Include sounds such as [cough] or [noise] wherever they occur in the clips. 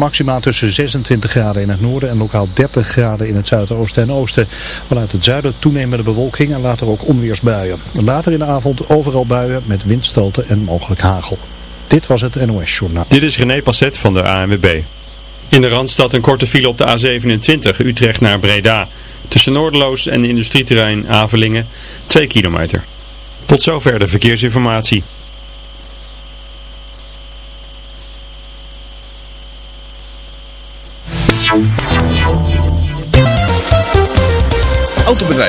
Maxima tussen 26 graden in het noorden en lokaal 30 graden in het zuidoosten en oosten. Vanuit het zuiden toenemende bewolking en later ook onweersbuien. Later in de avond overal buien met windstoten en mogelijk hagel. Dit was het NOS Journaal. Dit is René Passet van de ANWB. In de Randstad een korte file op de A27 Utrecht naar Breda. Tussen Noordeloos en industrieterrein Avelingen 2 kilometer. Tot zover de verkeersinformatie.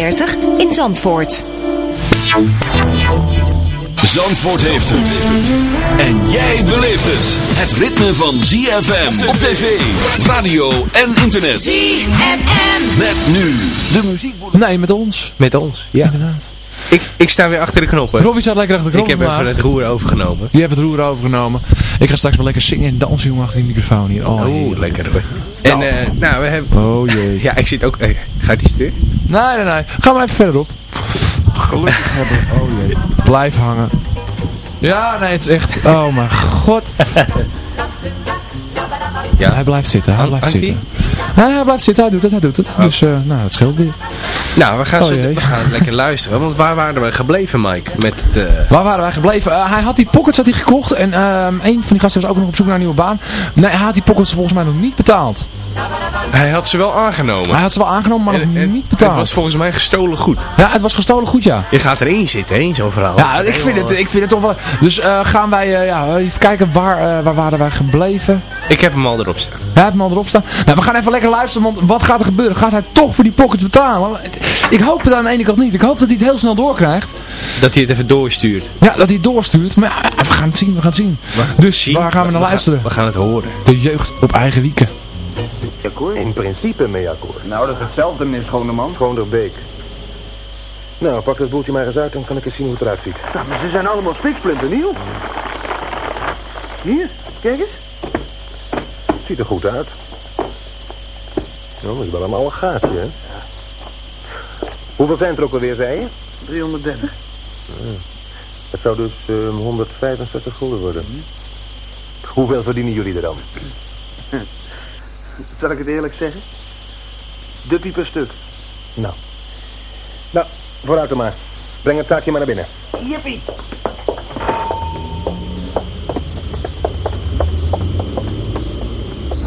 in Zandvoort. Zandvoort heeft het. En jij beleeft het. Het ritme van ZFM op tv, radio en internet. ZFM. Met nu de muziek. Nee, met ons. Met ons, ja. Inderdaad. Ik, ik sta weer achter de knoppen. Robbie staat lekker achter de ik knop heb even het roer overgenomen. Die hebben het roer overgenomen. Ik ga straks wel lekker zingen en dansen jongen achter die microfoon hier. Oh, heerlijk. lekker hoor. En eh, nou, we hebben... Oh jee. [laughs] Ja, ik zit ook... eh, gaat die stuk? Nee, nee, nee. Ga maar even verderop. Gelukkig [laughs] hebben. Oh jee. Blijf hangen. Ja, nee, het is echt... Oh mijn god. [laughs] Ja. Hij blijft zitten, hij Hang- blijft hangt zitten. Hij blijft zitten, hij doet het, hij doet het. Dus, eh, nou, dat scheelt weer. Nou, we gaan, Oh, zo, we gaan lekker [laughs] luisteren. Want waar waren we gebleven, Mike? Met het... eh, Waar waren wij gebleven? Eh, hij had die pockets had hij gekocht en ehm een van die gasten was ook nog op zoek naar een nieuwe baan. Nee, hij had die pockets volgens mij nog niet betaald. hij had ze wel aangenomen. Hij had ze wel aangenomen, maar En- nog en niet betaald. Het was volgens mij gestolen goed. Ja, het was gestolen goed, ja. Je gaat erin zitten, hè, in zo'n verhaal. Ja, ik vind, het, ik vind het toch wel... Dus gaan wij ja, even kijken waar, waar waren wij gebleven. Ik heb hem al erop staan. Hij heeft hem al erop staan. Nou, we gaan even lekker luisteren, want wat gaat er gebeuren? Gaat hij toch voor die pockets betalen? Ik hoop het aan de ene kant niet. Ik hoop dat hij het heel snel doorkrijgt. Dat hij het even doorstuurt. Ja, dat hij het doorstuurt. Maar ja, we gaan het zien, we gaan het zien. Dus Zien, waar gaan we naar luisteren? we gaan het horen. De jeugd op eigen wieken. In principe mee akkoord. Nou, dat is hetzelfde, meneer Schoneman. Gewoon door Beek. Nou, pak dat boeltje maar eens uit, dan kan ik eens zien hoe het eruit ziet. Nou, maar ze zijn allemaal spiksplinternieuw. Hier, kijk eens. Ziet er goed uit. Nou, dat is wel een gaatje, hè? Hoeveel zijn er ook alweer, zei je? 330. Het zou dus ehm, 165 gulden worden. Hoeveel verdienen jullie er dan? [laughs] Zal ik het eerlijk zeggen? Duppie per stuk. Nou. Nou, vooruit dan maar. Breng het taakje maar naar binnen. Jippie.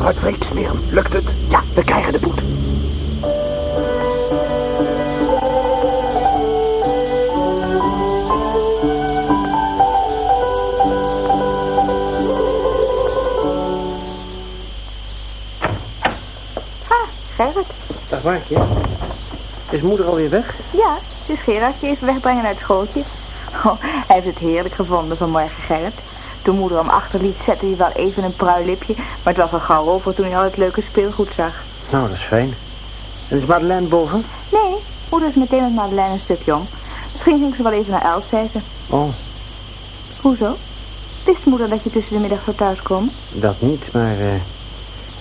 Wat wreekt smeer? Lukt het? Ja, we krijgen de boete. Ah, Gerrit. Dag Maartje. Is moeder alweer weg? Ja, het is Gerard je even wegbrengen uit het schooltje. Oh, hij heeft het heerlijk gevonden vanmorgen, Gerrit. Toen moeder hem achterliet, zette hij wel even een pruilipje, maar het was al gauw over toen hij al het leuke speelgoed zag. Nou, dat is fijn. En is Madeleine boven? Nee, moeder is meteen met Madeleine een stuk jong. Misschien ging ze wel even naar Els, zei ze. Oh, Hoezo? Wist moeder dat je tussen de middag zou thuiskomen? dat niet, maar eh,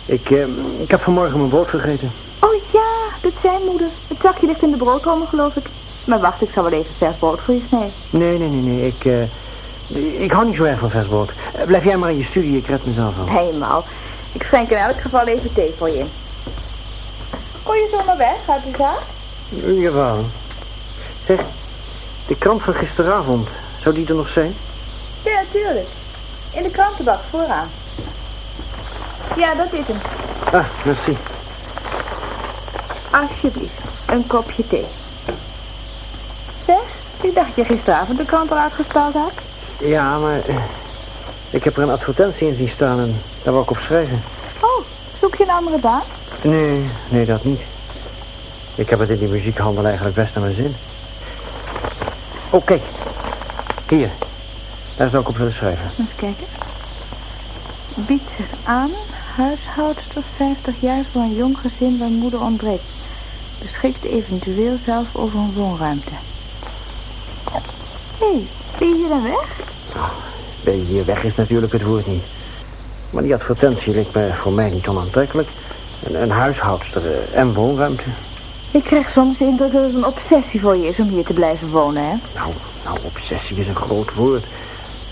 ik, eh, ik heb vanmorgen mijn brood gegeten. Oh ja, Dit zijn moeder. Het zakje ligt in de broodrommel, geloof ik. Maar wacht, ik zal wel even vers brood voor je snijden. Nee, nee, nee, nee. Ik, eh, ik hou niet zo erg van vers brood. Eh, blijf jij maar in je studie, ik red mezelf wel. Helemaal. Ik schenk in elk geval even thee voor je. Kon je zomaar weg uit de zaak? Jawel. Zeg, de krant van gisteravond, zou die er nog zijn? Ja, natuurlijk. In de krantenbak, vooraan. Ja, dat is hem. Ah, merci. Alsjeblieft, een kopje thee. Zeg, ik dacht je gisteravond de krant eruit gestald had. Ja, maar eh, ik heb er een advertentie in zien staan en daar wou ik op schrijven. Oh, zoek je een andere baan? Nee, nee, dat niet. Ik heb het in die muziekhandel eigenlijk best naar mijn zin. Oh, kijk. Hier. Daar zou ik op willen schrijven. Eens kijken. Biedt zich aan, huishoudster 50 jaar voor een jong gezin waar moeder ontbreekt. Beschikt eventueel zelf over een woonruimte. Hé, hey, ben je hier dan weg? Ben je hier weg is natuurlijk het woord niet. Maar die advertentie lijkt me voor mij niet onaantrekkelijk. Een, een huishoudster eh, en woonruimte. Ik krijg soms de indruk dat het een obsessie voor je is om hier te blijven wonen, hè? Nou, nou, obsessie is een groot woord.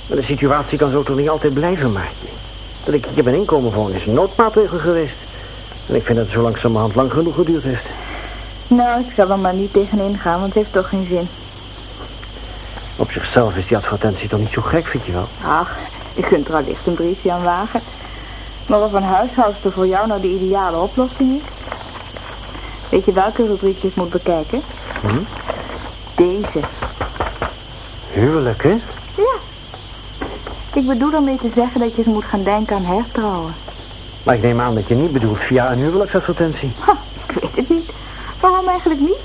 Maar de situatie kan zo toch niet altijd blijven, Maartje. Dat ik hier ben inkomen wonen is een noodmaatregel geweest. En ik vind dat het zo langzamerhand lang genoeg geduurd heeft. Nou, ik zal er maar niet tegenin gaan, want het heeft toch geen zin. Op zichzelf is die advertentie toch niet zo gek, vind je wel? Ach, je kunt er allicht een briefje aan wagen. Maar of een huishoudster voor jou nou de ideale oplossing is? Weet je welke rubriek je moet bekijken? Hm? Deze. Huwelijk, hè? Ja. Ik bedoel ermee te zeggen dat je eens moet gaan denken aan hertrouwen. Maar ik neem aan dat je niet bedoelt via een huwelijksadvertentie. Ha, ik weet het niet. Waarom eigenlijk niet?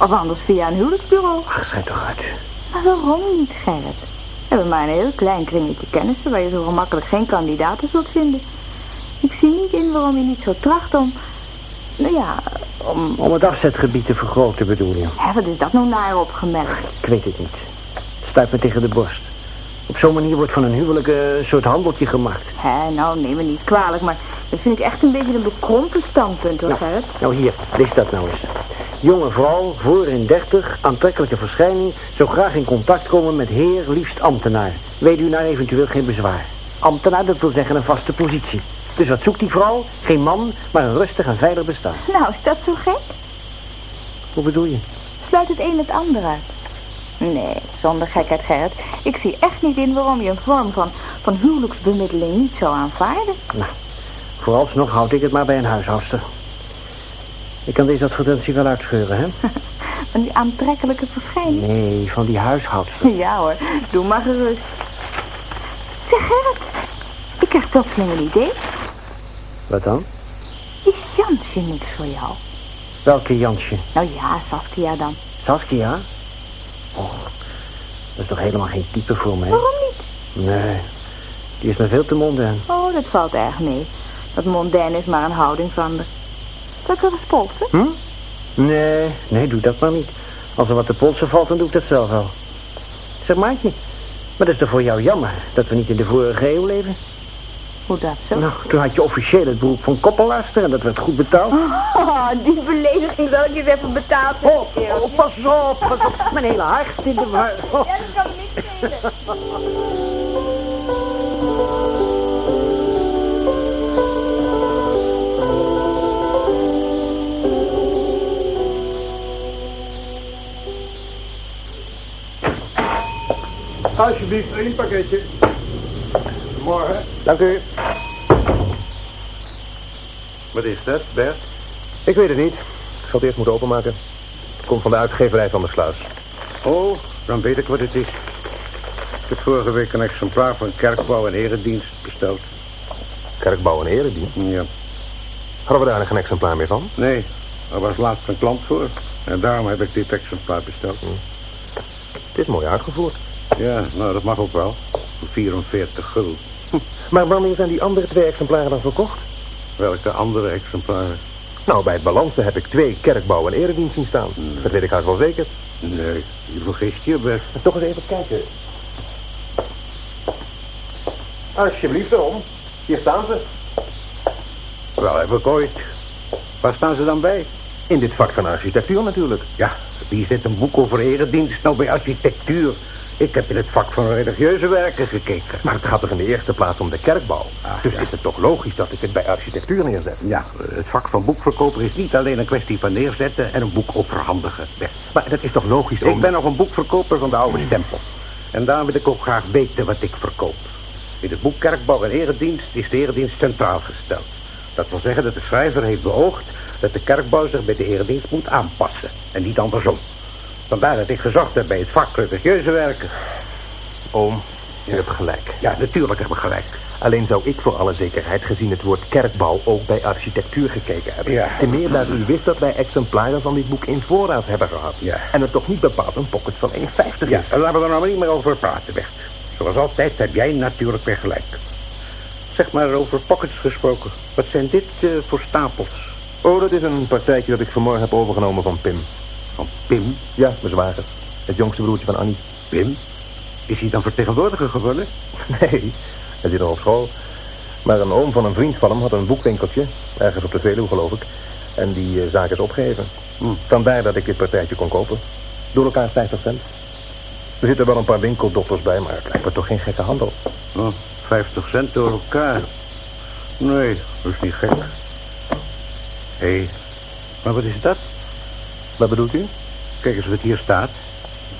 Of anders via een huwelijksbureau. Ach, schijt toch uit. Maar waarom niet, Gerrit? We hebben maar een heel klein kringetje kennissen waar je zo gemakkelijk geen kandidaten zult vinden. Ik zie niet in waarom je niet zo tracht om... Nou ja, om... Om het afzetgebied te vergroten, bedoel je? Hè, wat is dat nou naar opgemerkt? Ik weet het niet. Het stuit me tegen de borst. Op zo'n manier wordt van een huwelijk eh, een soort handeltje gemaakt. Hè, nou, neem me niet kwalijk, maar dat vind ik echt een beetje een bekrompen standpunt, hoor, Gerrit. Nou hier, lees dat nou eens. Jonge vrouw, voor in 30, aantrekkelijke verschijning, zou graag in contact komen met heer, liefst ambtenaar. Weet u nou eventueel geen bezwaar. Ambtenaar, dat wil zeggen een vaste positie. Dus wat zoekt die vrouw? Geen man, maar een rustig en veilig bestaan. Nou, is dat zo gek? Hoe bedoel je? Sluit het een het ander uit. Nee, zonder gekheid, Gerrit. Ik zie echt niet in waarom je een vorm van, van huwelijksbemiddeling niet zou aanvaarden. Nou, vooralsnog houd ik het maar bij een huishoudster. Ik kan deze advertentie wel uitscheuren, hè? [laughs] Van die aantrekkelijke verschijning. Nee, van die huishoudster. [laughs] Ja hoor, doe maar gerust. Zeg Gerrit, ik krijg plotseling een idee. Wat dan? Is Jansje niks voor jou? Welke Jansje? Nou ja, Saskia dan. Saskia? Oh, dat is toch helemaal geen type voor mij? Waarom niet? Nee, die is me veel te mondaan. Oh, dat valt erg mee. Dat mondain is maar een houding van de... Dat ik wel eens polsen? Hm? Nee, nee, doe dat maar niet. Als er wat te polsen valt, dan doe ik dat zelf wel. Zeg, maatje, maar dat is toch voor jou jammer dat we niet in de vorige eeuw leven? Hoe dat zo? Nou, toen had je officieel het beroep van koppelaarster en dat werd goed betaald. Oh, die belediging zal ik eens even betaald Oh, oh, pas op, pas op. Mijn hele hart in de war. Ja, dat kan me niet Alsjeblieft, één pakketje. Morgen. Dank u. Wat is dat, Bert? Ik weet het niet. Ik zal het eerst moeten openmaken. Het komt van de uitgeverij van de sluis. Oh, dan weet ik wat het is. Ik heb vorige week een exemplaar van Kerkbouw en Eredienst besteld. Kerkbouw en eredienst. Ja. Hadden we daar nog geen exemplaar meer van? Nee, er was laatst een klant voor. En daarom heb ik dit exemplaar besteld. Het is mooi uitgevoerd. Ja, nou, dat mag ook wel. Voor 44 gulden. Maar wanneer zijn die andere twee exemplaren dan verkocht? Welke andere exemplaren? Nou, bij het balansen heb ik twee kerkbouw en eredienst zien staan. Dat weet ik haast wel zeker. Nee, je vergist je best. Toch eens even kijken. Alsjeblieft, erom. Hier staan ze. Wel heb ik ooit. Waar staan ze dan bij? In dit vak van architectuur natuurlijk. Ja, wie zet een boek over eredienst nou bij architectuur? Ik heb in het vak van religieuze werken gekeken. Maar het gaat toch in de eerste plaats om de kerkbouw. dus is het toch logisch dat ik het bij architectuur neerzet? Ja, het vak van boekverkoper is niet alleen een kwestie van neerzetten en een boek overhandigen. Maar dat is toch logisch, Ik ben nog een boekverkoper van de oude stempel. En daar wil ik ook graag weten wat ik verkoop. In het boek Kerkbouw en Eredienst is de eredienst centraal gesteld. Dat wil zeggen dat de schrijver heeft beoogd dat de kerkbouw zich bij de eredienst moet aanpassen. En niet andersom. Vandaar dat ik gezocht heb bij het vak religieuze werken. Oom, u hebt gelijk. Ja, natuurlijk heb ik gelijk. Alleen zou ik voor alle zekerheid gezien het woord kerkbouw ook bij architectuur gekeken hebben. Ja. En meer dat u wist dat wij exemplaren van dit boek in voorraad hebben gehad. Ja. En het toch niet bepaald een pocket van 1,50 Ja, is. en laten we er nou maar niet meer over praten, Bert. Zoals altijd heb jij natuurlijk weer gelijk. Zeg maar over pockets gesproken. Wat zijn dit eh, voor stapels? Oh, dat is een partijtje dat ik vanmorgen heb overgenomen van Pim. Van Pim? Ja, mijn zwager. Het jongste broertje van Annie. Pim? Is hij dan vertegenwoordiger geworden? [laughs] Nee, hij zit nog op school. Maar een oom van een vriend van hem had een boekwinkeltje. Ergens op de Veluwe, geloof ik. En die eh, zaak is opgegeven. Hm. Vandaar dat ik dit partijtje kon kopen. Door elkaar 50 cent. Er zitten wel een paar winkeldokters bij, maar het lijkt me toch geen gekke handel. Oh, 50 cent door elkaar. Nee, dat is niet gek. Hé, hey, maar wat is dat? Wat bedoelt u? Kijk eens wat hier staat.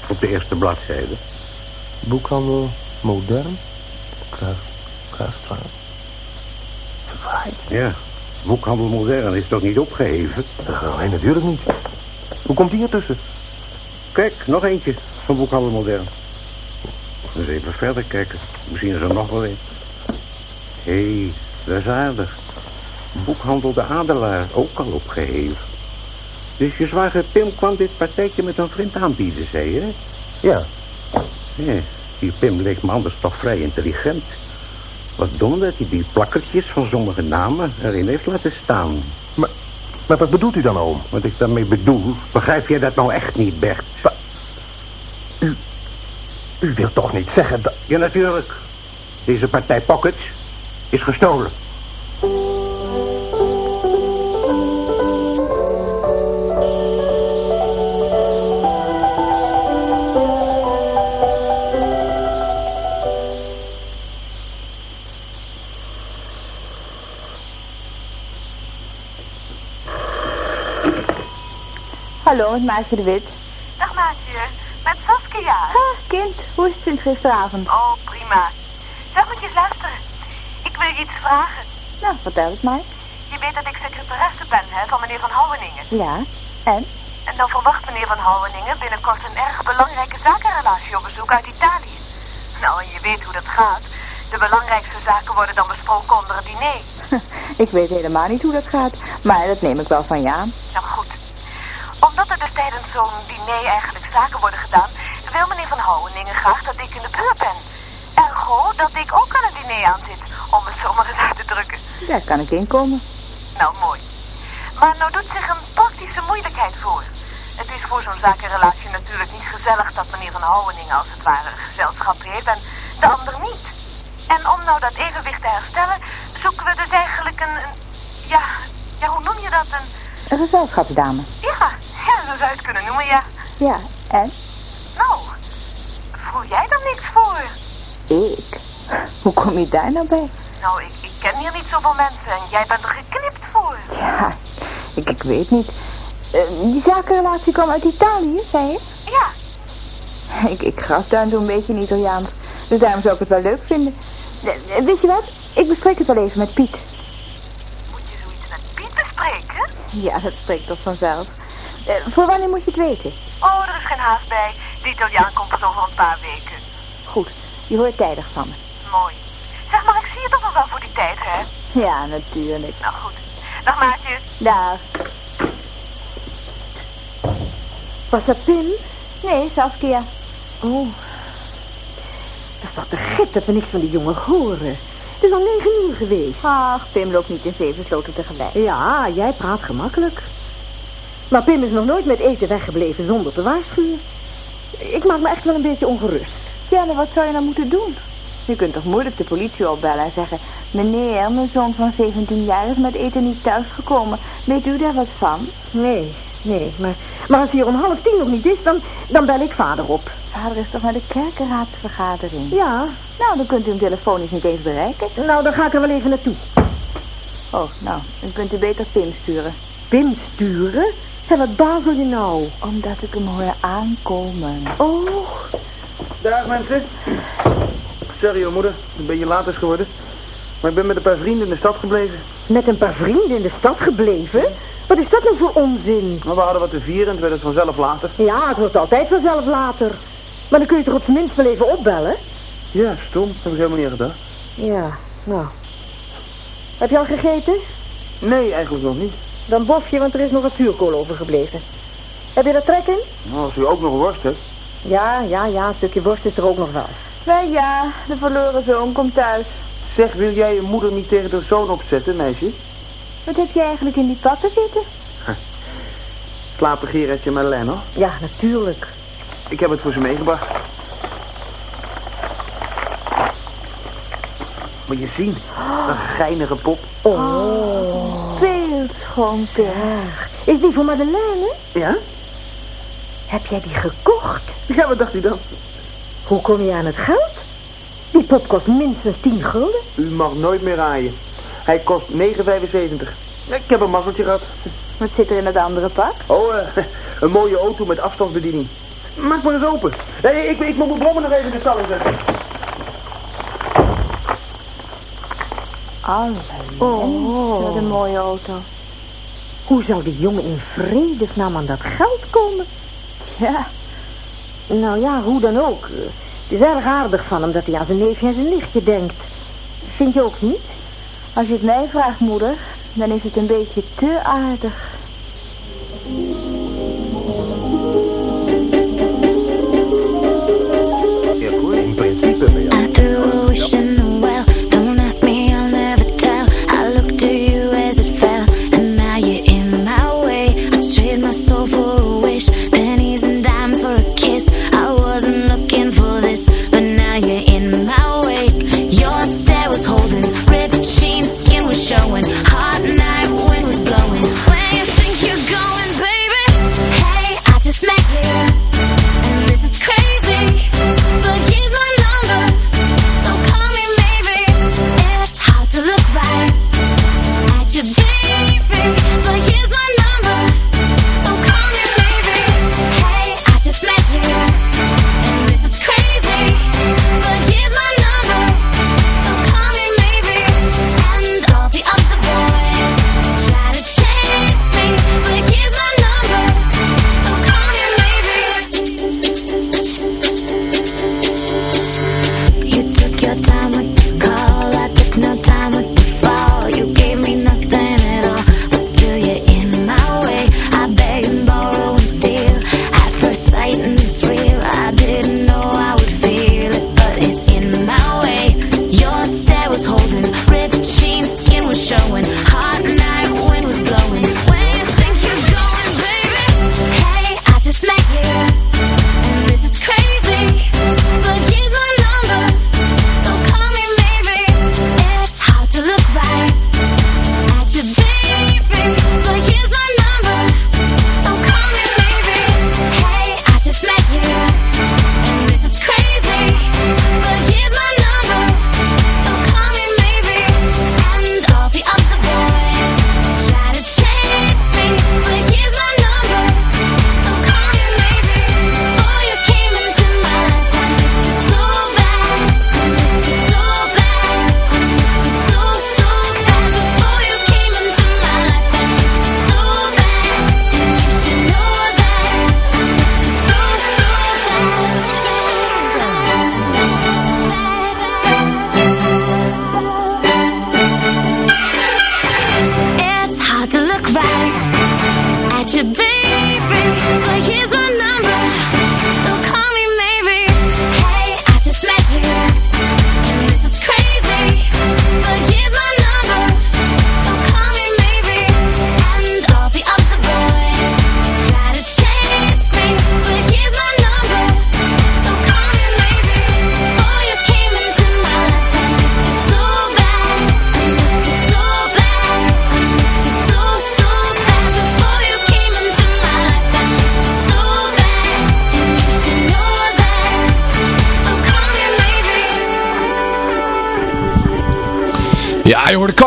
Op de eerste bladzijde. Boekhandel modern. Kruis, Kruisstraat. Verwaaid. Ja, boekhandel modern is toch niet opgeheven? Nee, natuurlijk niet. Hoe komt die ertussen? Kijk, nog eentje van boekhandel modern. Eens even verder kijken. Misschien is er nog wel een. Hé, hey, dat is aardig. Boekhandel de Adelaar, ook al opgeheven. Dus je zwager Pim kwam dit partijtje met een vriend aanbieden, zei je? Ja. Ja, die Pim leek me anders toch vrij intelligent. Wat dom dat hij die plakkertjes van sommige namen erin heeft laten staan. Maar, maar wat bedoelt u dan, oom? Wat ik daarmee bedoel, begrijp jij dat nou echt niet, Bert? U, u wilt toch niet zeggen dat... Ja, natuurlijk. Deze partij Pockets is gestolen. Hallo, met Maartje de Wit. Dag Maatje, met Saskia. Ah, kind, hoe is het sinds gisteravond? Oh, prima. Zeg, moet je eens luisteren. Ik wil je iets vragen. Nou, vertel het maar. Je weet dat ik secretaresse ben, hè, van meneer Van Houweningen. Ja, en? En dan verwacht meneer Van Houweningen binnenkort een erg belangrijke zakenrelatie op bezoek uit Italië. Nou, en je weet hoe dat gaat. De belangrijkste zaken worden dan besproken onder het diner. [laughs] ik weet helemaal niet hoe dat gaat, maar dat neem ik wel van je aan. Nou. Omdat er dus tijdens zo'n diner eigenlijk zaken worden gedaan, wil meneer Van Houweningen graag dat ik in de buurt ben. Ergo dat ik ook aan het diner aan zit, om het zomaar eens uit te drukken. Daar kan ik inkomen. Nou, mooi. Maar nou doet zich een praktische moeilijkheid voor. Het is voor zo'n zakenrelatie natuurlijk niet gezellig dat meneer Van Houweningen als het ware een gezelschap heeft en de ander niet. En om nou dat evenwicht te herstellen, zoeken we dus eigenlijk een, een ja, ja, hoe noem je dat? Een, Een gezelschapsdame. ja, kunnen noemen, ja. Ja, en? Nou, voel jij dan niks voor? Ik? Hoe kom je daar nou bij? Nou, ik, ik ken hier niet zoveel mensen en jij bent er geknipt voor. Ja, ik, ik weet niet. Eh, die zakenrelatie kwam uit Italië, zei je? Ja. Ik, ik graf daar zo'n beetje in Italiaans. Dus daarom zou ik het wel leuk vinden. Eh, eh, weet je wat? Ik bespreek het wel even met Piet. Moet je zoiets met Piet bespreken? Ja, dat spreekt toch vanzelf. Eh, voor wanneer moet je het weten? Oh, er is geen haast bij. De Italiaan komt pas over een paar weken. Goed, je hoort tijdig van me. Mooi. Zeg maar, ik zie je toch nog wel voor die tijd, hè? Ja, natuurlijk. Nou goed. Dag Maatje. Dag. Was dat Pim? Nee, Saskia. Oh. Dat is toch te gek dat we niks van die jongen horen. Het is al negen uur geweest. Ach, Pim loopt niet in zeven sloten tegelijk. Ja, jij praat gemakkelijk. Maar Pim is nog nooit met eten weggebleven zonder te waarschuwen. Ik maak me echt wel een beetje ongerust. Ja, maar wat zou je nou moeten doen? Je kunt toch moeilijk de politie opbellen en zeggen... Meneer, mijn zoon van 17 jaar is met eten niet thuisgekomen. Weet u daar wat van? Nee, nee, maar, maar als hij om half tien nog niet is, dan, dan bel ik vader op. Vader is toch naar de kerkenraadsvergadering? Ja. Nou, dan kunt u hem telefonisch niet eens bereiken. Nou, dan ga ik er wel even naartoe. Oh, nou, dan kunt u beter Pim sturen. Pim sturen? Hé, wat bazel je nou? Omdat ik hem hoor aankomen. Oh. Dag mensen. Sorry hoor moeder, een beetje laat is geworden. Maar ik ben met een paar vrienden in de stad gebleven. Met een paar vrienden in de stad gebleven? Wat is dat nou voor onzin? Maar we hadden wat te vieren en het werd het vanzelf later. Ja, het wordt altijd vanzelf later. Maar dan kun je toch op zijn minst wel even opbellen? Ja, stom. Dat heb ik helemaal niet gedacht. Ja, nou. Heb je al gegeten? Nee, eigenlijk nog niet. Dan bof je, want er is nog wat zuurkool overgebleven. Heb je er trek in? Nou, als u ook nog worst hebt. Ja, ja, ja, een stukje worst is er ook nog wel. Wel ja, de verloren zoon komt thuis. Zeg, wil jij je moeder niet tegen de zoon opzetten, meisje? Wat heb je eigenlijk in die patten zitten? Slapen Gerardje met Len, hoor. Ja, natuurlijk. Ik heb het voor ze meegebracht. Moet je zien, een geinige pop. Oh. Speelt gewoon, Berg. Is die voor Madeleine? Ja? Heb jij die gekocht? Ja, wat dacht u dan? Hoe kom je aan het geld? Die pop kost minstens 10 gulden. U mag nooit meer raaien. Hij kost 9,75. Ik heb een mazzeltje gehad. Wat zit er in het andere pak? Oh, eh, een mooie auto met afstandsbediening. Maak maar eens open. Nee, ik, ik moet mijn brommen nog even in de stalling zetten. Oh, wat een mooie auto. Hoe zou die jongen in vredesnaam aan dat geld komen? Ja. Nou ja, hoe dan ook. Het is erg aardig van hem dat hij aan zijn neefje en zijn nichtje denkt. Vind je ook niet? Als je het mij vraagt, moeder, dan is het een beetje te aardig.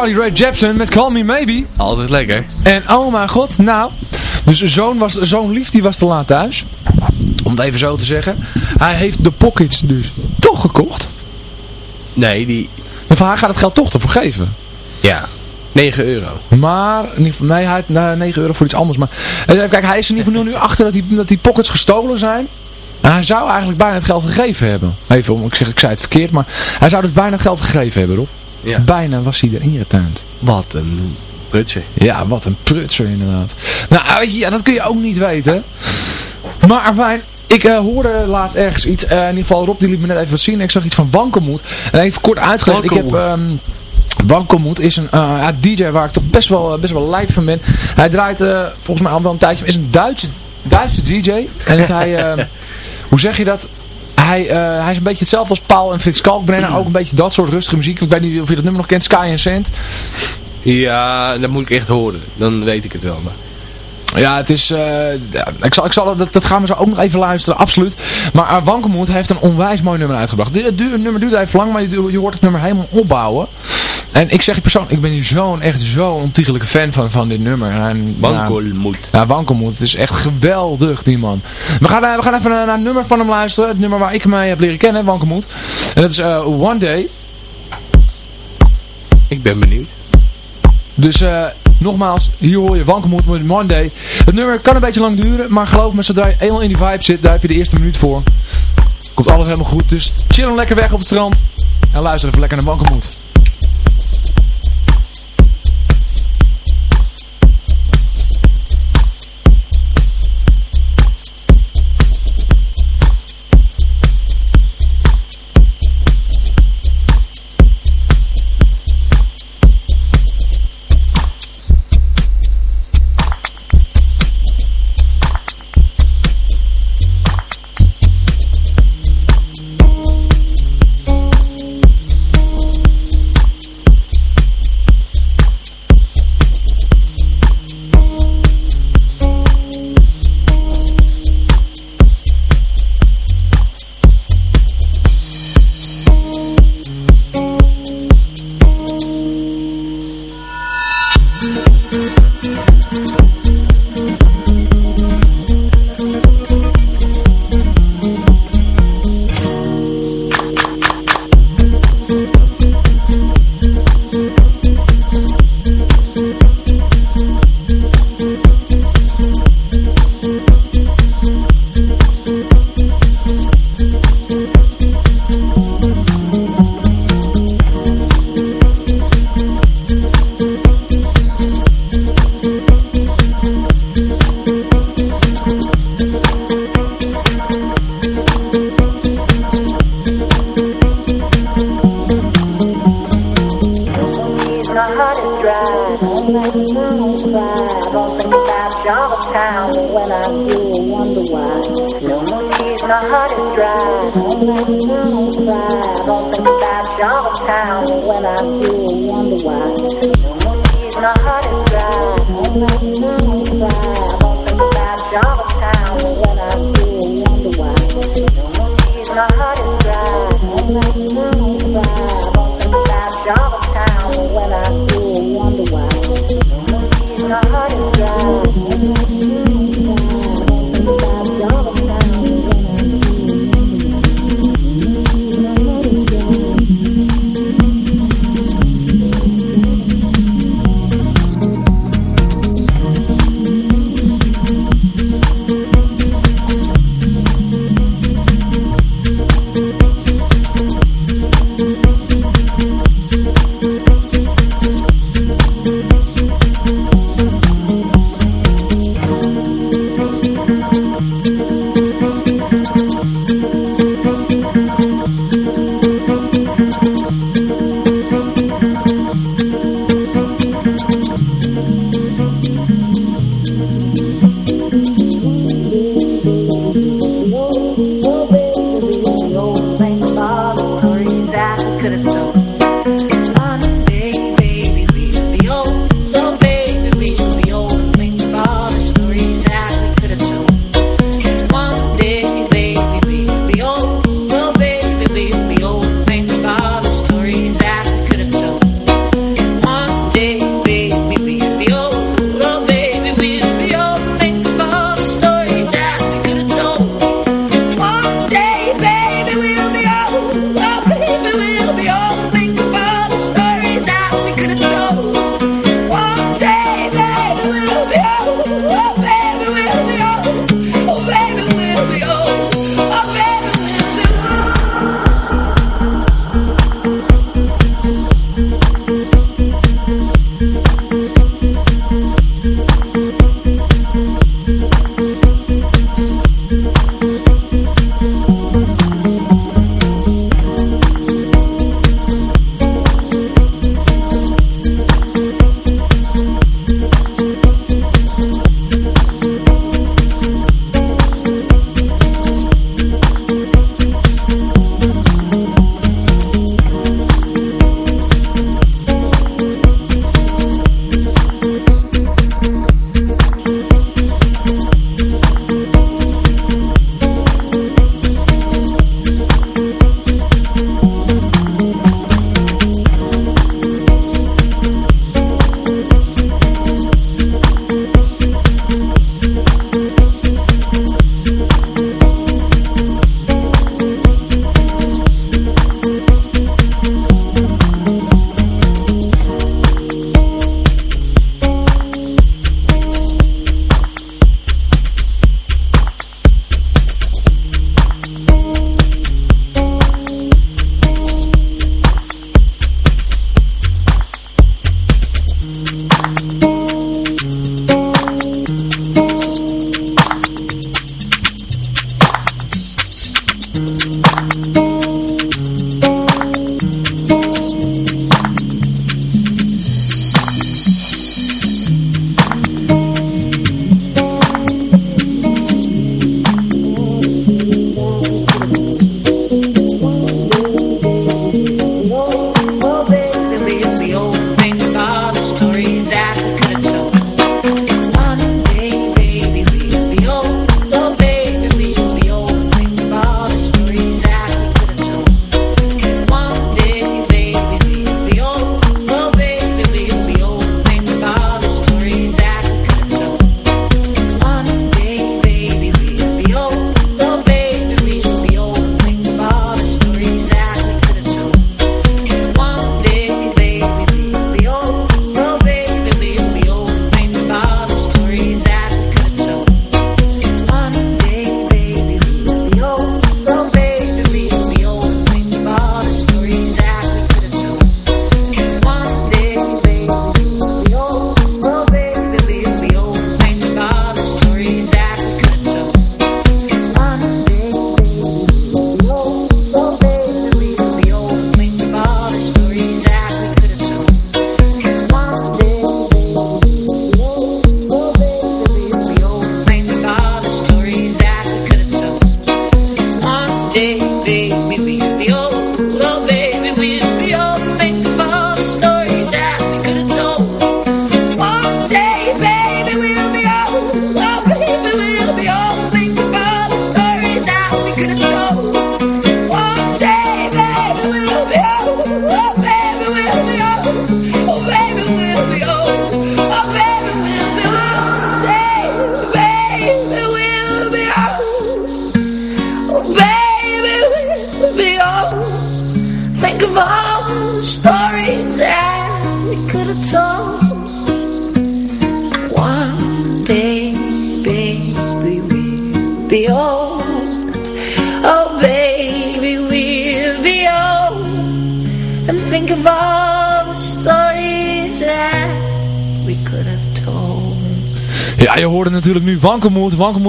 Carly Rae Jepsen met Call Me Maybe. Altijd lekker. En oh mijn god, nou. Dus zoon, was, zoon lief die was te laat thuis. Om het even zo te zeggen. Hij heeft de pockets dus toch gekocht. Nee, die... Maar van haar gaat het geld toch ervoor geven. Ja. 9 euro. Maar, nee, hij, nee, 9 euro voor iets anders. Maar even kijken, hij is in ieder geval nu achter dat die, dat die pockets gestolen zijn. En hij zou eigenlijk bijna het geld gegeven hebben. Even, ik zeg, ik zei het verkeerd, maar hij zou dus bijna het geld gegeven hebben, Rob. Ja. Bijna was hij erin getuind. Wat een prutser. Ja, wat een prutser inderdaad. Nou, weet je, ja, dat kun je ook niet weten. Maar fijn, ik eh, hoorde laatst ergens iets. eh, in ieder geval, Rob die liet me net even wat zien. Ik zag iets van Wankelmoed. En even kort uitgelegd. Ik heb... Ehm Wankelmoed is een eh, DJ waar ik toch best wel, best wel lijp van ben. Hij draait volgens mij al wel een tijdje. is een Duitse, Duitse DJ. En [laughs] hij... eh, hoe zeg je dat? Hij, eh, hij is een beetje hetzelfde als Paul en Frits Kalkbrenner. Ook een beetje dat soort rustige muziek. Ik weet niet of je dat nummer nog kent. Sky and Sand. Ja, dat moet ik echt horen. Dan weet ik het wel. Maar... Ja, het is... eh, ik zal, ik zal, dat, dat gaan we zo ook nog even luisteren, absoluut. Maar uh, Wankelmoed heeft een onwijs mooi nummer uitgebracht. Het nummer duurt even lang, maar je, je hoort het nummer helemaal opbouwen. En ik zeg je persoonlijk, ik ben hier zo'n, echt zo'n ontiegelijke fan van, van dit nummer. En, Wankelmoed. Ja, ja, Wankelmoed. Het is echt geweldig, die man. We gaan, eh, we gaan even naar, het nummer van hem luisteren. Het nummer waar ik hem mee heb leren kennen, Wankelmoed. En dat is eh, One Day. Ik ben benieuwd. Dus eh, nogmaals, hier hoor je Wankelmoed met Monday. Het nummer kan een beetje lang duren, maar geloof me, zodra je eenmaal in die vibe zit, daar heb je de eerste minuut voor. Komt alles helemaal goed, dus chill hem lekker weg op het strand. En luister even lekker naar Wankelmoed.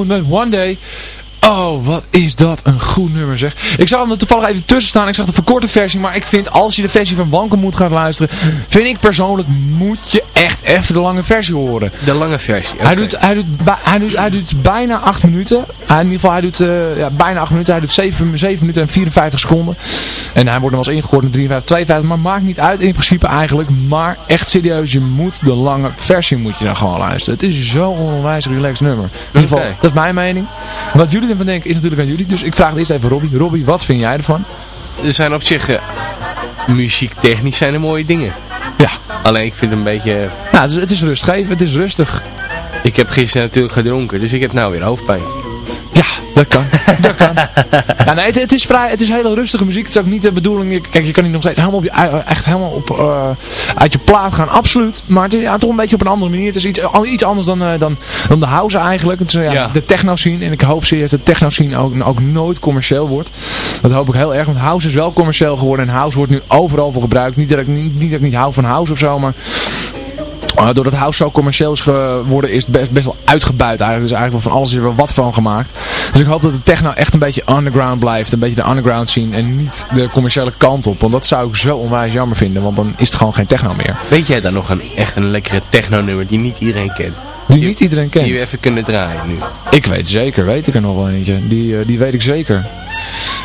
Met One Day. Oh, wat is dat een goed nummer zeg. Ik zag hem er toevallig even tussen staan. Ik zag de verkorte versie. Maar ik vind als je de versie van Wankelmoed gaat luisteren. Vind ik persoonlijk moet je echt even de lange versie horen. De lange versie. Hij, doet, hij, doet, hij, doet, hij doet bijna 8 minuten. Hij, in ieder geval, hij doet eh, ja, bijna 8 minuten. Hij doet 7, 7 minuten en 54 seconden. En hij wordt nog wel eens ingekort met 53, 52. Maar maakt niet uit in principe eigenlijk. Maar echt serieus, je moet de lange versie moet je dan gewoon luisteren. Het is zo'n onwijs relaxed nummer. In ieder geval, dat is mijn mening. Wat jullie ervan denken is natuurlijk aan jullie. Dus ik vraag het eerst even Robbie. Robbie, wat vind jij ervan? Er zijn op zich, eh, muziektechnisch zijn er mooie dingen. Ja. Alleen ik vind het een beetje... Nou, het is, het is rustgevend, het is rustig. Ik heb gisteren natuurlijk gedronken, dus ik heb nou weer hoofdpijn. Ja, dat kan. [laughs] dat kan. Ja, nee, het, het is vrij, het is hele rustige muziek. Het is ook niet de bedoeling. Kijk, je kan niet nog steeds helemaal op je, echt helemaal op, eh, uit je plaat gaan, absoluut. Maar het is ja, toch een beetje op een andere manier. Het is iets, iets anders dan, eh, dan, dan de house eigenlijk. Het is eh, ja, de techno scene. En ik hoop serieus dat de techno scene ook, ook nooit commercieel wordt. Dat hoop ik heel erg. Want house is wel commercieel geworden. En house wordt nu overal voor gebruikt. Niet dat ik niet, niet, dat ik niet hou van house of zo, maar... Uh, doordat house zo commercieel is geworden, is het best, best wel uitgebuit eigenlijk. Dus eigenlijk van alles is er wel wat van gemaakt. Dus ik hoop dat de techno echt een beetje underground blijft. Een beetje de underground zien en niet de commerciële kant op. Want dat zou ik zo onwijs jammer vinden, want dan is het gewoon geen techno meer. Weet jij dan nog een echt een lekkere techno-nummer die niet iedereen kent? Die niet iedereen kent. Die we even kunnen draaien nu. Ik weet zeker, weet ik er nog wel eentje. Die, eh, die weet ik zeker.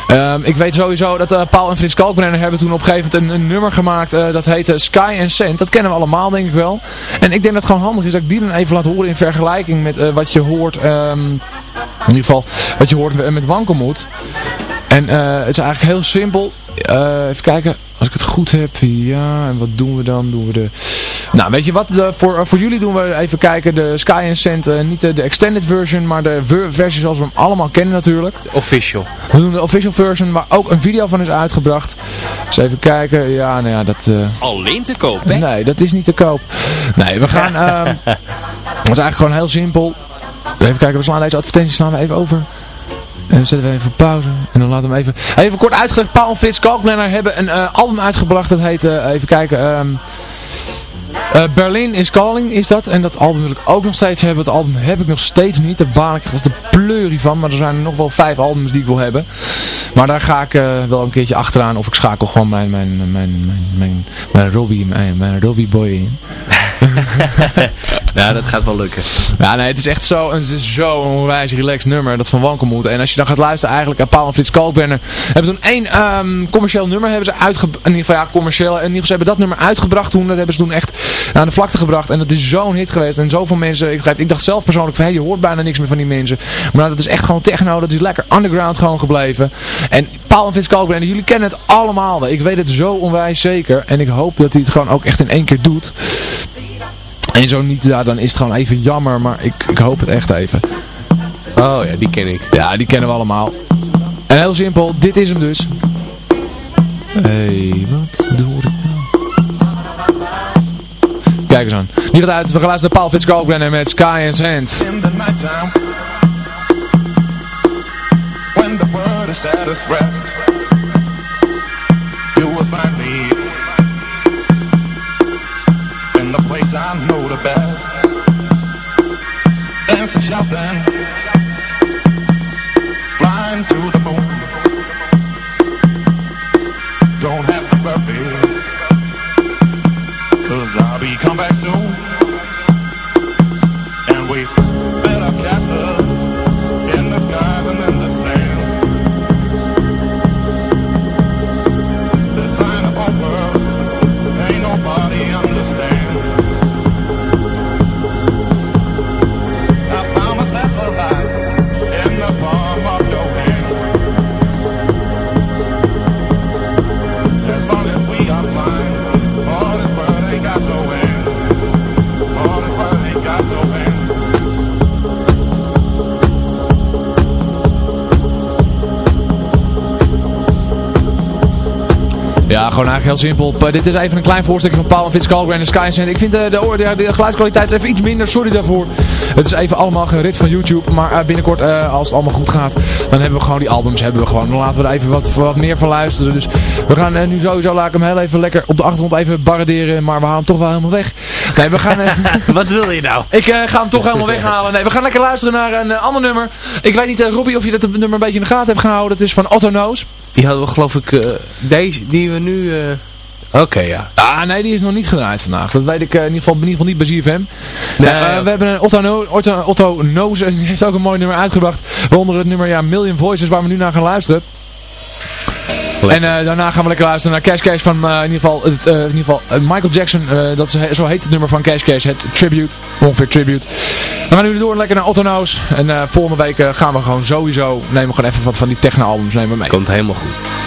Ehm, ik weet sowieso dat eh, Paul en Frits Kalkbrenner hebben toen op een gegeven moment een, nummer gemaakt. eh, dat heette Sky and Sand. Dat kennen we allemaal denk ik wel. En ik denk dat het gewoon handig is dat ik die dan even laat horen in vergelijking met eh, wat je hoort. ehm, in ieder geval wat je hoort met, Wankelmoed. En het is eigenlijk heel simpel. Even kijken, als ik het goed heb. Ja, en wat doen we dan? Doen we de... Nou, weet je wat? De, voor, voor jullie doen we even kijken. De Sky and Sand, eh, niet de, de extended version, maar de ver- versie zoals we hem allemaal kennen natuurlijk. Official. We doen de official version, waar ook een video van is uitgebracht. Dus even kijken. Ja, nou ja, dat... eh, Alleen te koop, hè? Nee, dat is niet te koop. Nee, we gaan... [laughs] ehm, dat is eigenlijk gewoon heel simpel. Even kijken, we slaan deze advertentie slaan we even over. En dan zetten we even op pauze. En dan laten we hem even... Even kort uitgelegd. Paul en Frits Kalkbrenner hebben een eh, album uitgebracht. Dat heet, eh, even kijken... ehm, eh, Berlin is Calling is dat. En dat album wil ik ook nog steeds hebben. Het album heb ik nog steeds niet. Daar baal ik als de pleurie van. Maar er zijn nog wel vijf albums die ik wil hebben. Maar daar ga ik eh, wel een keertje achteraan of ik schakel gewoon mijn, mijn, mijn, mijn, mijn, mijn Robbie, mijn, mijn Robbie boy in. [laughs] ja, dat gaat wel lukken. Ja, nee, het is echt zo, is zo onwijs relaxed nummer, dat van Wankelmoed. En als je dan gaat luisteren eigenlijk aan Paul en Frits Kalkbrenner, hebben toen één ehm, commercieel nummer hebben ze uitgebracht, in ieder geval ja, commercieel, in ieder geval ze hebben dat nummer uitgebracht toen, dat hebben ze toen echt aan de vlakte gebracht. En dat is zo'n hit geweest en zoveel mensen, ik, ik dacht zelf persoonlijk van, hey, je hoort bijna niks meer van die mensen. Maar nou, dat is echt gewoon techno, dat is lekker underground gewoon gebleven. En Paul en Frits Kalkbrenner, jullie kennen het allemaal. Ik weet het zo onwijs zeker. En ik hoop dat hij het gewoon ook echt in één keer doet. En zo niet, ja, dan is het gewoon even jammer, maar ik, ik hoop het echt even. Oh ja, die ken ik. Ja, die kennen we allemaal. En heel simpel, dit is hem dus. Hé, hey, wat doe ik nou? Kijk eens aan. Die gaat uit, we gaan luisteren naar Paul Fitzgerald met Sky and Sand. In the nighttime When the world is at its rest know the best Dancing, shouting Flying to the moon. Don't have to worry Cause I'll be come back soon gewoon eigenlijk heel simpel. Pa- Dit is even een klein voorstukje van Paul en Fitz Kalkbrenner en Sky. Ik vind de, de, de, de geluidskwaliteit is even iets minder, sorry daarvoor. Het is even allemaal geript van YouTube. Maar eh, binnenkort, eh, als het allemaal goed gaat, dan hebben we gewoon die albums. Hebben we gewoon. Dan laten we er even wat, wat meer van luisteren. Dus we gaan eh, nu sowieso, laat ik hem heel even lekker op de achtergrond even baraderen. Maar we halen hem toch wel helemaal weg. Nee, we gaan... eh, [laughs] Wat wil je nou? ik eh, ga hem toch helemaal weghalen. Nee, we gaan lekker luisteren naar een eh, ander nummer. Ik weet niet, eh, Robbie, of je dat nummer een beetje in de gaten hebt gehouden. Het is van Otto Noos. Die hadden we geloof ik, eh, deze, die we nu... eh, Oké, ja. Ah, nee, die is nog niet gedraaid vandaag. Dat weet ik eh, in, ieder geval, in ieder geval niet bij ZFM. Nee, ja. we hebben een Otto, no Otto, Otto Noos, en [laughs] die heeft ook een mooi nummer uitgebracht. Waaronder het nummer ja, Million Voices, waar we nu naar gaan luisteren. En eh, daarna gaan we lekker luisteren naar Cash Cash van eh, in ieder geval, het, eh, in ieder geval Michael Jackson. dat is, zo heet het nummer van Cash Cash, het Tribute. Ongeveer Tribute. We gaan nu door lekker naar Otto Noos. En volgende week gaan we gewoon sowieso, nemen we gewoon even wat van die techno-albums nemen we mee. Komt helemaal goed.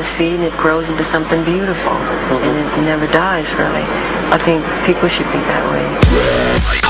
A seed and it grows into something beautiful. And it never dies, really. I think people should be that way.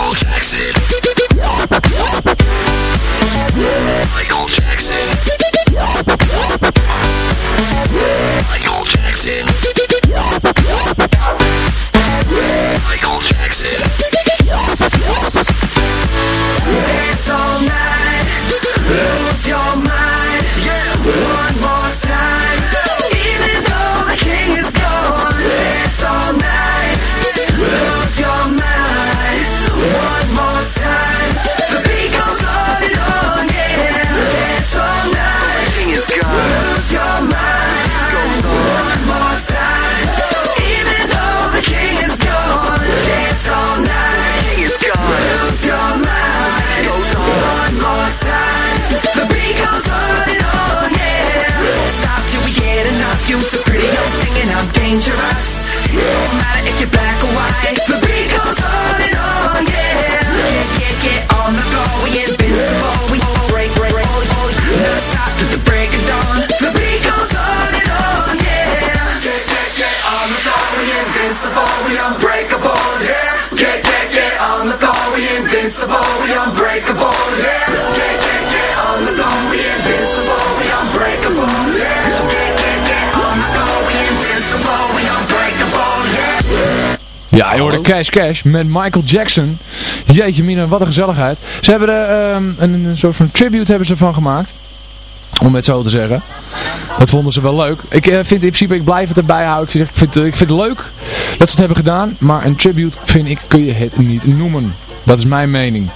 Ja, je hoorde Cash Cash met Michael Jackson. Jeetje mina, wat een gezelligheid. Ze hebben er ehm, een, een soort van tribute hebben ze ervan gemaakt. Om het zo te zeggen. Dat vonden ze wel leuk. Ik eh, vind in principe, ik blijf het erbij houden. Ik vind, ik, vind, ik vind het leuk dat ze het hebben gedaan. Maar een tribute, vind ik, kun je het niet noemen. Dat is mijn mening.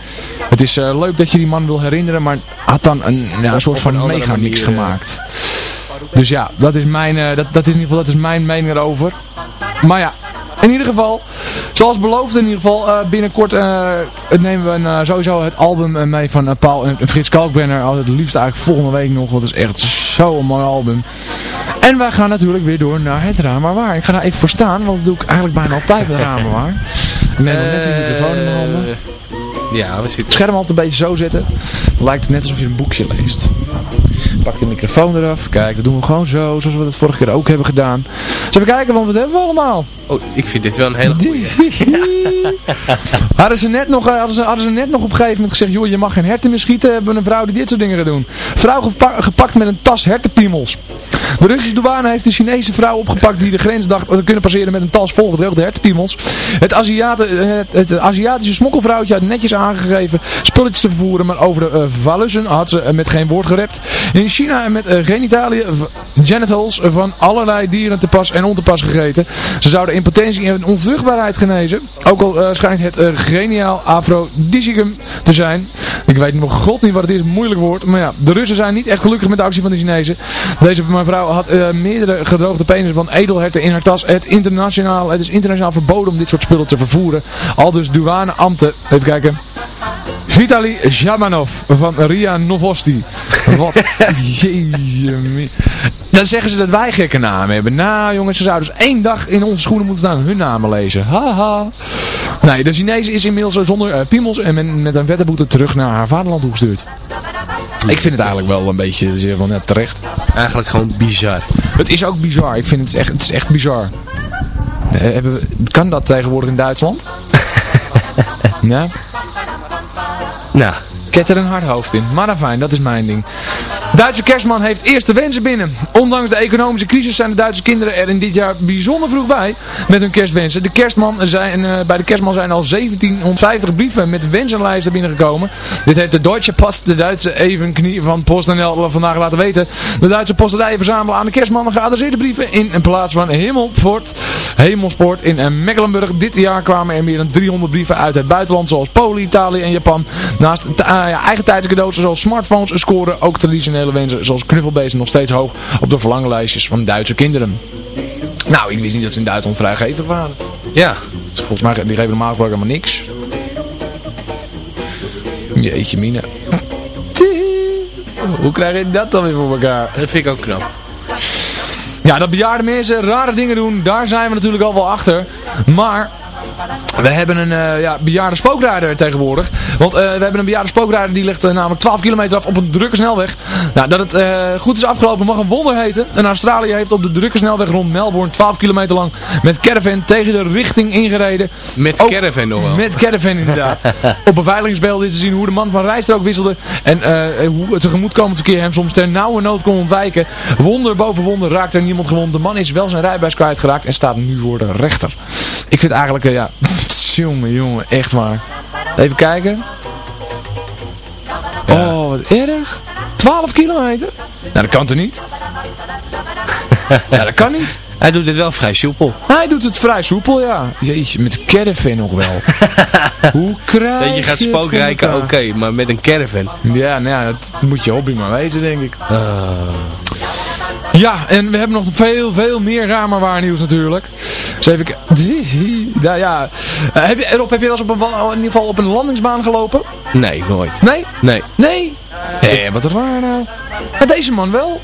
Het is eh, leuk dat je die man wil herinneren, maar had dan een, ja, een soort van megamix manier, eh. gemaakt. Dus ja, dat is, mijn, dat, dat is in ieder geval dat is mijn mening erover. Maar ja, in ieder geval, zoals beloofd in ieder geval, eh, binnenkort eh, het nemen we een, eh, sowieso het album mee van Paul en Frits Kalkbrenner. Al het liefst eigenlijk volgende week nog, want het is echt zo'n mooi album. En wij gaan natuurlijk weer door naar het Raam maar Waar. Ik ga daar even voor staan, want dat doe ik eigenlijk bijna altijd met Raam maar Waar. Ik neem nog net die microfoon in mijn handen. Ja, we zitten... Het scherm altijd een beetje zo zetten. Dan lijkt het net alsof je een boekje leest. Pak de microfoon eraf. Kijk, dat doen we gewoon zo, zoals we dat vorige keer ook hebben gedaan. Dus even kijken, want wat hebben we allemaal? Oh, ik vind dit wel een hele goeie. [laughs] hadden, ze net nog, eh, hadden, ze, hadden ze net nog op een gegeven moment gezegd, joh, je mag geen herten meer schieten. Hebben we een vrouw die dit soort dingen gaat doen. Vrouw gepa- gepakt met een tas hertenpiemels. De Russische douane heeft een Chinese vrouw opgepakt die de grens dacht te kunnen passeren met een tas vol gedroogde hertenpiemels. Het, Aziate, het, het Aziatische smokkelvrouwtje had netjes aangegeven spulletjes te vervoeren, maar over de uh, valussen had ze eh, met geen woord gerept. In China met uh, genitaliën, genitals van allerlei dieren te pas en on te pas gegeten. Ze zouden impotentie en onvruchtbaarheid genezen. Ook al eh, schijnt het geniaal aphrodisicum te zijn. Ik weet nog god niet wat het is, moeilijk woord. Maar ja, de Russen zijn niet echt gelukkig met de actie van de Chinezen. Deze mevrouw had meerdere gedroogde penissen van edelherten in haar tas. Het, internationaal, het is internationaal verboden om dit soort spullen te vervoeren. Al dus douaneambten. Even kijken. Vitali Shamanov van Ria Novosti. Wat? [laughs] Jeetje. Dan zeggen ze dat wij gekke namen hebben. Nou jongens, ze zouden dus één dag in onze schoenen moeten staan hun namen lezen. Haha. Nee, de Chinese is inmiddels zonder uh, piemels en met, met een wettenboete terug naar haar vaderland toegestuurd. Ik vind het eigenlijk wel een beetje van, ja, terecht. Eigenlijk gewoon bizar. Het is ook bizar. Ik vind het echt, het is echt bizar. Uh, hebben we, kan dat tegenwoordig in Duitsland? [laughs] ja? Nou. Ik er een hard hoofd in. Maar fijn, dat is mijn ding. Duitse kerstman heeft eerste wensen binnen. Ondanks de economische crisis zijn de Duitse kinderen er in dit jaar bijzonder vroeg bij met hun kerstwensen. De kerstman uh, bij de kerstman zijn al 1750 brieven met wensenlijsten binnengekomen. Dit heeft de Deutsche Post, de Duitse evenknie van PostNL, vandaag laten weten. De Duitse posterij verzamelen aan de kerstman geadresseerde brieven in, plaats van Hemelpoort, Hemelspoort in uh, Mecklenburg. Dit jaar kwamen er meer dan 300 brieven uit het buitenland zoals Polen, Italië en Japan. Naast uh, ja, eigen tijds cadeaus zoals smartphones scoren ook traditionele wensen zoals knuffelbeesten nog steeds hoog op de verlanglijstjes van Duitse kinderen. Nou, ik wist niet dat ze in Duitsland vrijgevig waren. Ja. Dus volgens mij die geven normaal gesproken helemaal niks. Jeetje mine. Hoe krijg je dat dan weer voor elkaar? Dat vind ik ook knap. Ja, dat bejaarde mensen rare dingen doen, daar zijn we natuurlijk al wel achter. Maar we hebben een uh, ja, bejaarde spookrijder tegenwoordig. Want uh, we hebben een bejaarde spookrijder die ligt uh, namelijk 12 kilometer af op een drukke snelweg. Nou, dat het goed is afgelopen mag een wonder heten. En Australië heeft op de drukke snelweg rond Melbourne 12 kilometer lang met caravan tegen de richting ingereden. Met Ook, caravan nog wel. Met caravan inderdaad. [laughs] op beveiligingsbeelden is te zien hoe de man van rijstrook wisselde. En hoe het tegemoetkomend verkeer hem soms ter nauwe nood kon ontwijken. Wonder boven wonder raakt er niemand gewond. De man is wel zijn rijbewijs kwijtgeraakt en staat nu voor de rechter. Ik vind eigenlijk, ja, [laughs] jongen, jongen, echt waar. Even kijken. Ja. Oh, wat erg. 12 kilometer? Nou, dat kan toch niet? [laughs] ja, dat kan niet. Hij doet dit wel vrij soepel. Hij doet het vrij soepel, ja. Jeetje, met de caravan nog wel. [laughs] Hoe krijg je Dat je gaat spookrijken, oké, okay, maar met een caravan. Ja, nou ja, dat, moet je hobby maar weten, denk ik. Uh. Ja, en we hebben nog veel, veel meer raar maar waar nieuws natuurlijk. Dus even nou, ja. Uh, heb je, Rob, heb je wel eens op een, in ieder geval op een landingsbaan gelopen? Nee, nooit. Nee? Nee. Nee? Hé, hey, wat raar nou. En deze man wel.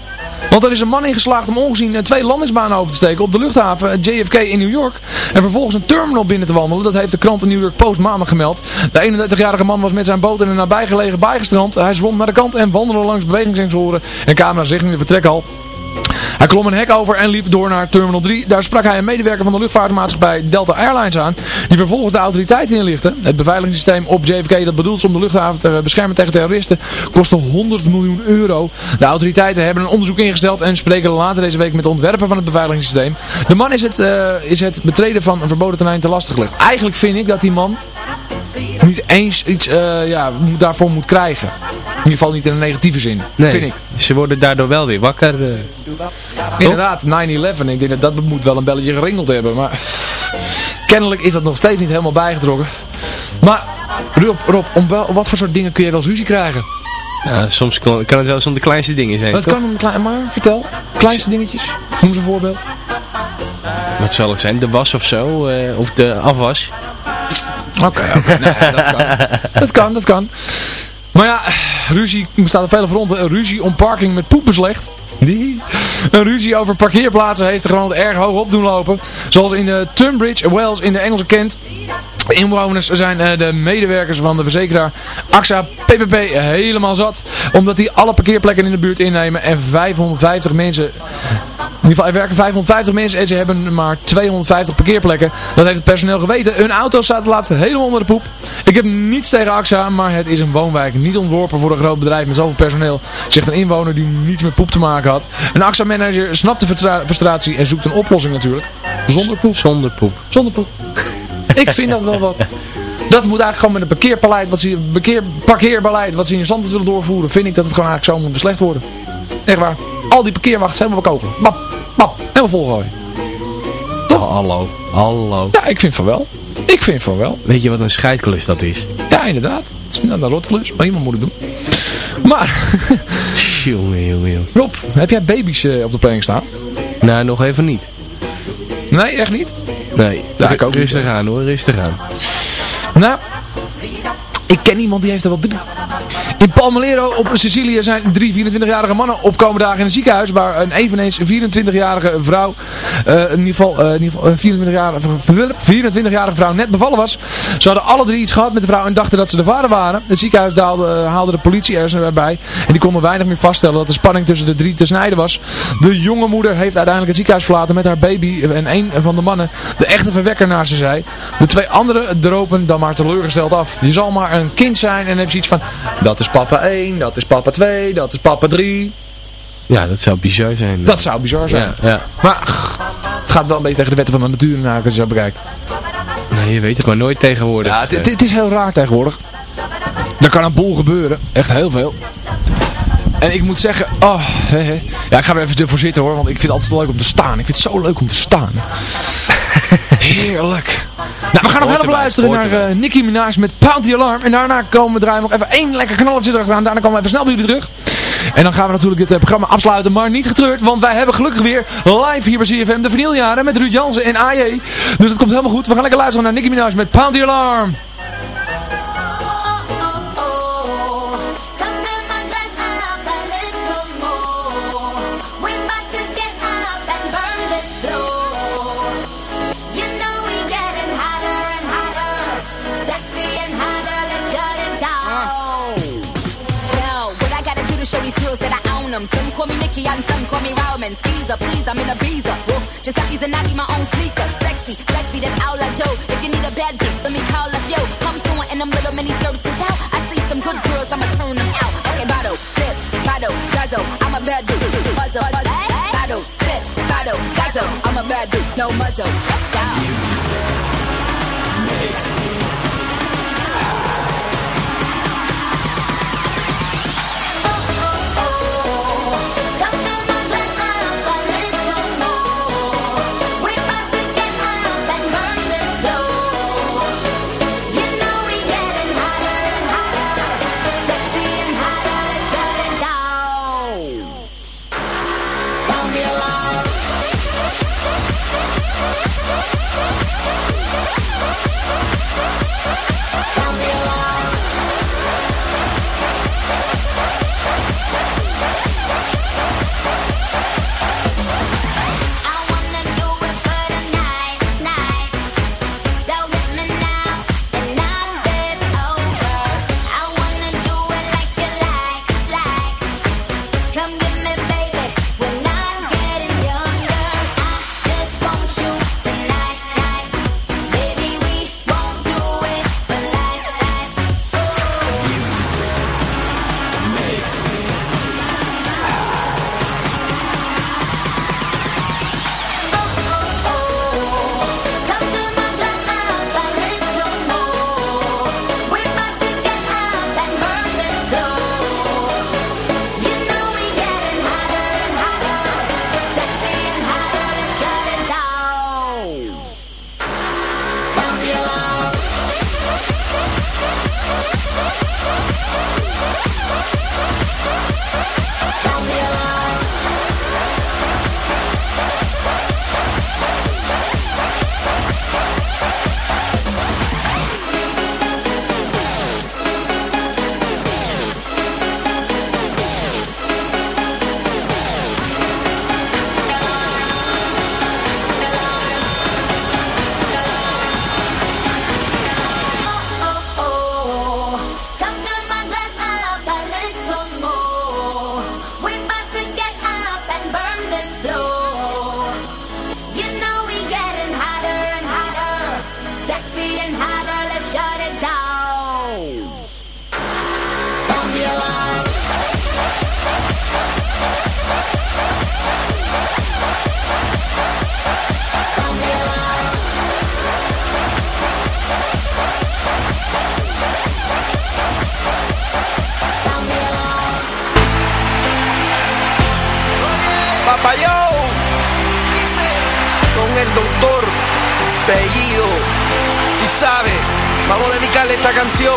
Want er is een man ingeslaagd om ongezien twee landingsbanen over te steken op de luchthaven JFK in New York. En vervolgens een terminal binnen te wandelen. Dat heeft de krant de New York Post maandag gemeld. De 31-jarige man was met zijn boot in een nabijgelegen baai gestrand. Hij zwom naar de kant en wandelde langs bewegingssensoren en camera's richting de vertrekhal. Hij klom een hek over en liep door naar Terminal 3. Daar sprak hij een medewerker van de luchtvaartmaatschappij Delta Airlines aan. Die vervolgens de autoriteiten inlichtte. Het beveiligingssysteem op JFK dat bedoeld is om de luchthaven te beschermen tegen terroristen kostte 100 miljoen euro. De autoriteiten hebben een onderzoek ingesteld en spreken later deze week met de ontwerper van het beveiligingssysteem. De man is het, uh, is het betreden van een verboden terrein te lastig gelegd. Eigenlijk vind ik dat die man niet eens iets uh, ja, daarvoor moet krijgen. In ieder geval niet in een negatieve zin, nee, vind ik. Ze worden daardoor wel weer wakker. Uh, Inderdaad, 9-11. Ik denk dat dat moet wel een belletje geringeld hebben. Maar kennelijk is dat nog steeds niet helemaal bijgetrokken. Maar Rob, Rob om wel, wat voor soort dingen kun je wel eens ruzie krijgen? Ja, soms kan, kan het wel eens om de kleinste dingen zijn. Dat kan om de klein, maar vertel. Kleinste dingetjes. Noem eens een voorbeeld. Wat zal het zijn? De was of zo? Uh, of de afwas? Oké, okay, okay. nee, dat kan. [laughs] Dat kan, dat kan. Maar ja, ruzie bestaat op vele fronten. Ruzie om parking met poep beslecht. Die een ruzie over parkeerplaatsen heeft er gewoon erg hoog op doen lopen. Zoals in de Tunbridge Wells in de Engelse Kent. Inwoners zijn eh, de medewerkers van de verzekeraar AXA PPP helemaal zat. Omdat die alle parkeerplekken in de buurt innemen en 550 mensen... In ieder geval, er werken 550 mensen en ze hebben maar 250 parkeerplekken. Dat heeft het personeel geweten. Hun auto's zaten laatst helemaal onder de poep. Ik heb niets tegen AXA, maar het is een woonwijk. Niet ontworpen voor een groot bedrijf met zoveel personeel. Zegt een inwoner die niets met poep te maken had. Een AXA-manager snapt de frustra- frustratie en zoekt een oplossing natuurlijk. Zonder poep. Zonder poep. Zonder poep. Ik vind dat wel wat. Dat moet eigenlijk gewoon met een parkeerbeleid wat ze, parkeer, parkeerbeleid wat ze in Zandvoort willen doorvoeren. Vind ik dat het gewoon eigenlijk zo moet beslecht worden. Echt waar. Al die parkeerwachts helemaal bekogelen. Bap, bap. Helemaal volgooien. Toch? hallo. Hallo. Ja, ik vind van wel. Ik vind van wel. Weet je wat een scheidklus dat is? Ja, inderdaad. Het is een rotklus. Maar iemand moet het doen. Maar, [laughs] Jongen, jongen, jongen. Rob, heb jij baby's eh, op de planning staan? Nou, nog even niet. Nee, echt niet? Nee, Ja, ik ook rustig aan hoor, rustig aan. Nou, ik ken iemand die heeft er wel drie. In Palmelero op Sicilië zijn drie 24-jarige mannen opkomen dagen in een ziekenhuis. Waar een eveneens 24-jarige vrouw, eh, in ieder geval, eh, in ieder geval een 24-jarige 24 vrouw net bevallen was. Ze hadden alle drie iets gehad met de vrouw en dachten dat ze de vader waren. Het ziekenhuis daalde, eh, haalde de politie er erbij. En die konden weinig meer vaststellen dat de spanning tussen de drie te snijden was. De jonge moeder heeft uiteindelijk het ziekenhuis verlaten met haar baby. En een van de mannen de echte verwekker naar ze zei. De twee anderen dropen dan maar teleurgesteld af. Je zal maar een kind zijn en heb je iets van... Dat is papa 1, dat is papa 2, dat is papa 3. Ja, dat zou bizar zijn. Dat zou bizar zijn. Ja, ja. Maar ach, het gaat wel een beetje tegen de wetten van de natuur naar als je zo bekijkt. Nou, je weet het maar nooit tegenwoordig. Ja, het- is heel raar tegenwoordig. Er kan een boel gebeuren. Echt heel veel. En ik moet zeggen, oh, ja, ik ga er even ervoor zitten hoor, want ik vind het altijd leuk om te staan. Ik vind het zo leuk om te staan. [laughs] Heerlijk. Nou, we gaan nog even luisteren naar eh, Nicki Minaj met Pound the Alarm. En daarna komen we draaien nog even één lekker knalletje erachteraan. Daarna komen we even snel bij jullie terug. En dan gaan we natuurlijk dit eh, programma afsluiten, maar niet getreurd. Want wij hebben gelukkig weer live hier bij CFM de vinyljaren met Ruud Jansen en AJ. Dus dat komt helemaal goed. We gaan lekker luisteren naar Nicki Minaj met Pound the Alarm. Call me Nikki and some call me Roman. Caesar, please, I'm in a visa. Whoa, just like these and I my own sneaker. Sexy, sexy, that's all I do. If you need a bad bitch, let me call up yo. Come soon in them little mini skirts is out. I see some good girls, I'ma turn them out. Okay, bottle, sip, bottle, guzzle. I'm a bad dude. Puzzle, puzzle. Bottle, sip, bottle, guzzle. I'm a bad dude. No muzzle. Let's go. apellido. Tú sabes, vamos a dedicarle esta canción.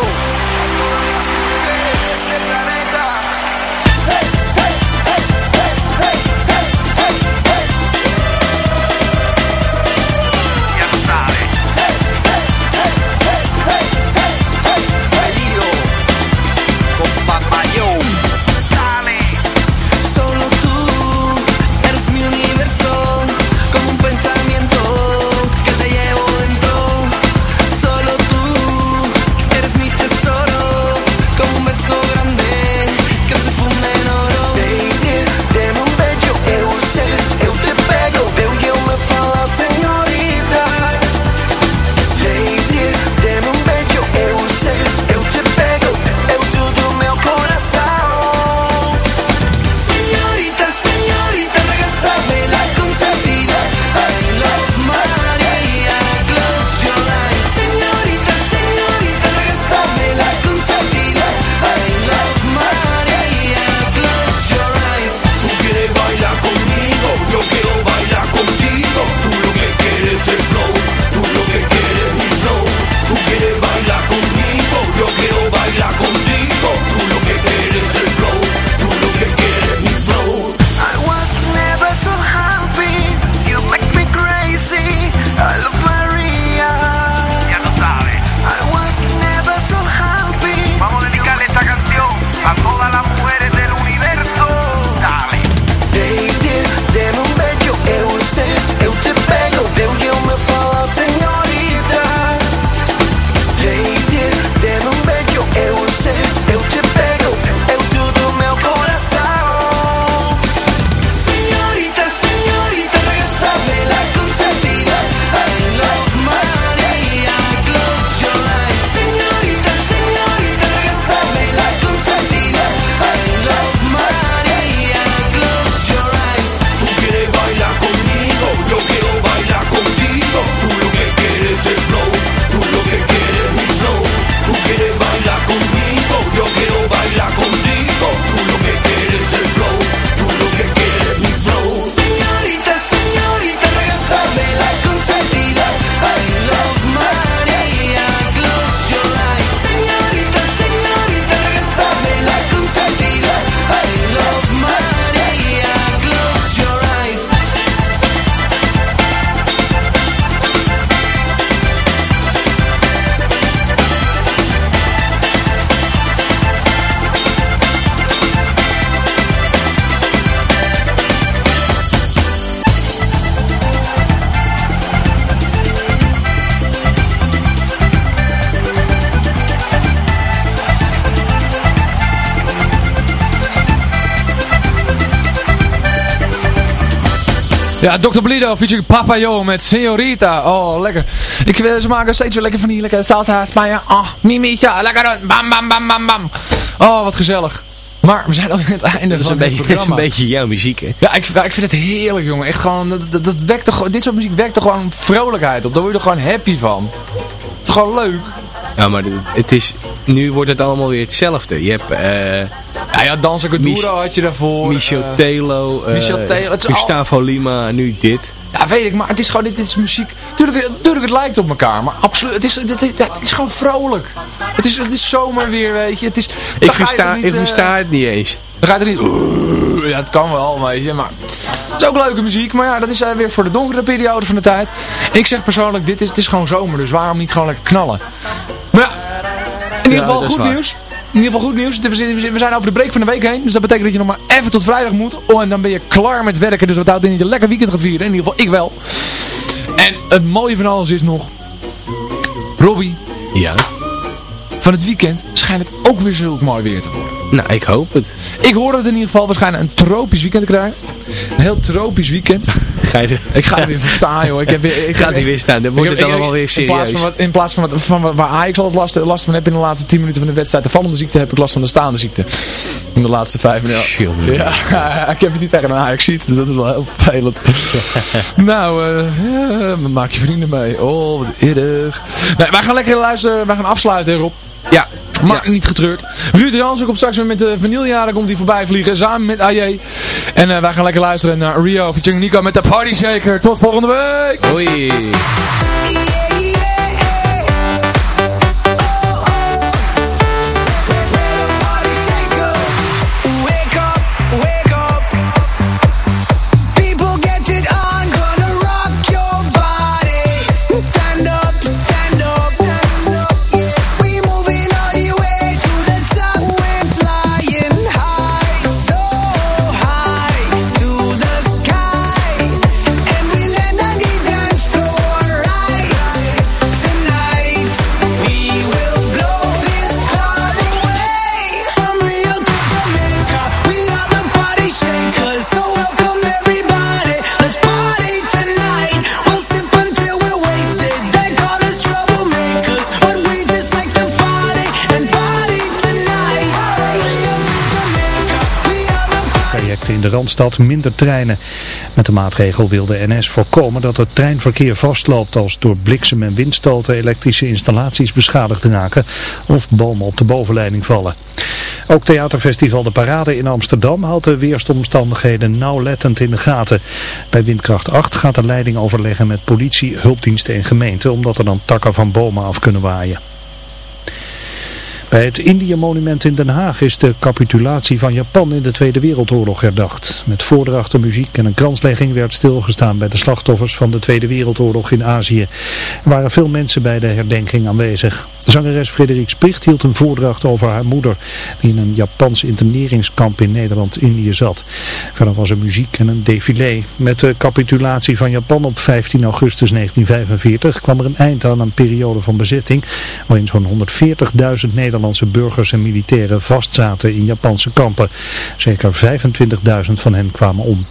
Ja, Dr. Blido featuring Papayo met Senorita. Oh, lekker. Ik, eh, ze maken steeds weer lekker van die lekkere salta's. Maar ja, ah, mimietje, lekker. Bam, bam, bam, bam, bam. Oh, wat gezellig. Maar we zijn al in het einde Dat van het dat is een programma. beetje jouw muziek, hè? Ja, ik, ja, ik vind het heerlijk, jongen. Echt gewoon, dat, dat, dat wekt toch, dit soort muziek wekt toch gewoon vrolijkheid op. Daar word je er gewoon happy van. Het is gewoon leuk. Ja, maar het is, nu wordt het allemaal weer hetzelfde. Je hebt... eh ja, ja, Danza had je daarvoor. Michel eh, Telo, Michel Telo, al- Gustavo Lima, nu dit. Ja, weet ik, maar het is gewoon, dit, dit is muziek. Tuurlijk, tuurlijk, het lijkt op elkaar, maar absoluut, het is, het, het- het is gewoon vrolijk. Het is, het is zomer weer, weet je. Het is, Ik versta, er niet, ik versta het niet eens. Dan ga je er niet... Ja, het kan wel, weet je, maar... Het is ook leuke muziek, maar ja, dat is weer voor de donkere periode van de tijd. Ik zeg persoonlijk, dit is, het is gewoon zomer, dus waarom niet gewoon lekker knallen? Maar ja, in ieder Ja, geval dat is goed waar. nieuws. In ieder geval goed nieuws. We zijn- over de break van de week heen. Dus dat betekent dat je nog maar even tot vrijdag moet. Oh, en dan ben je klaar met werken. Dus wat houdt in dat je een lekker weekend gaat vieren. In ieder geval, ik wel. En het mooie van alles is nog... Robbie. Ja. Van het weekend schijnt het ook weer zulk mooi weer te worden. Nou, ik hoop het. Ik hoor dat we in ieder geval waarschijnlijk een tropisch weekend krijgen. Een heel tropisch weekend. [laughs] Ga je er... Ik ga er weer voor staan, joh. Ik heb weer, ik echt- weer staan, dan wordt het allemaal weer In plaats van, serieus. wat, in plaats van, wat, van wat- waar Ajax altijd last, last van heb in de laatste 10 minuten van de wedstrijd. De vallende ziekte heb ik last van de staande ziekte. In de laatste 5 minuten. Ja, [laughs] ik heb het niet tegen een Ajax ziet, dus dat is wel heel vervelend. [laughs] nou, eh ja, maak je vrienden mee. Oh, wat erg. Nee, wij gaan lekker luisteren. Wij gaan afsluiten, Rob. Ja. Maar niet getreurd. Ruud Jansen komt straks weer met de vinyljaren komt hij voorbij vliegen. Samen met AJ. En eh, wij gaan lekker luisteren naar Rio featuring Nico met de Party Shaker. Tot volgende week. Hoi. Randstad minder treinen. Met de maatregel wil de NS voorkomen dat het treinverkeer vastloopt als door bliksem en windstoten elektrische installaties beschadigd raken of bomen op de bovenleiding vallen. Ook theaterfestival De Parade in Amsterdam houdt de weersomstandigheden nauwlettend in de gaten. Bij windkracht 8 gaat de leiding overleggen met politie, hulpdiensten en gemeenten omdat er dan takken van bomen af kunnen waaien. Bij het Indië-monument in Den Haag is de capitulatie van Japan in de Tweede Wereldoorlog herdacht. Met voordrachten, muziek en een kranslegging werd stilgestaan bij de slachtoffers van de Tweede Wereldoorlog in Azië. Er waren veel mensen bij de herdenking aanwezig. Zangeres Frederik Spricht hield een voordracht over haar moeder, die in een Japans interneringskamp in Nederland-Indië zat. Verder was er muziek en een défilé. Met de capitulatie van Japan op 15 augustus 1945 kwam er een eind aan een periode van bezetting, waarin zo'n 140.000 Nederlandse burgers en militairen vastzaten in Japanse kampen. Zeker 25.000 van hen kwamen om.